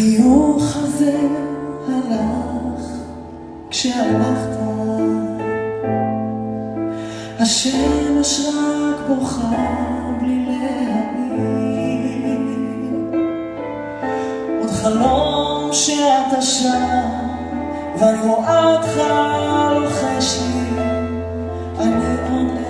החיוך הזה הלך כשהלכת. השמש רק בוכה בלי להעיר עוד חלום שאתה שם ואני רואה אותך לוחש לי אני עונה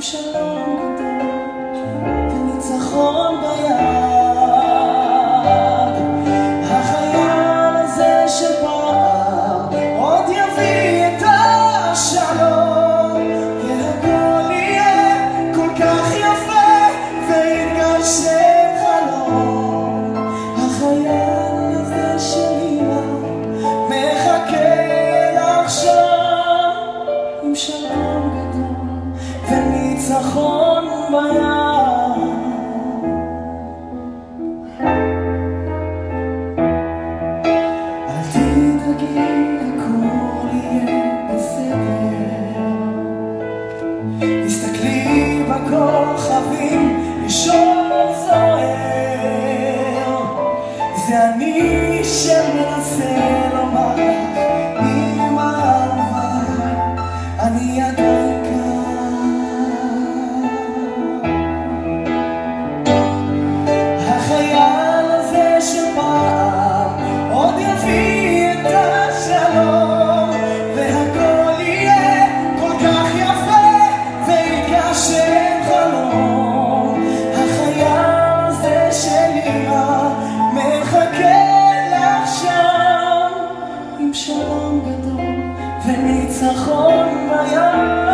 上。楼 ניצחון ביד. אל תדאגי, הכל יהיה בסדר. תסתכלי בכוכבים וניצחון בים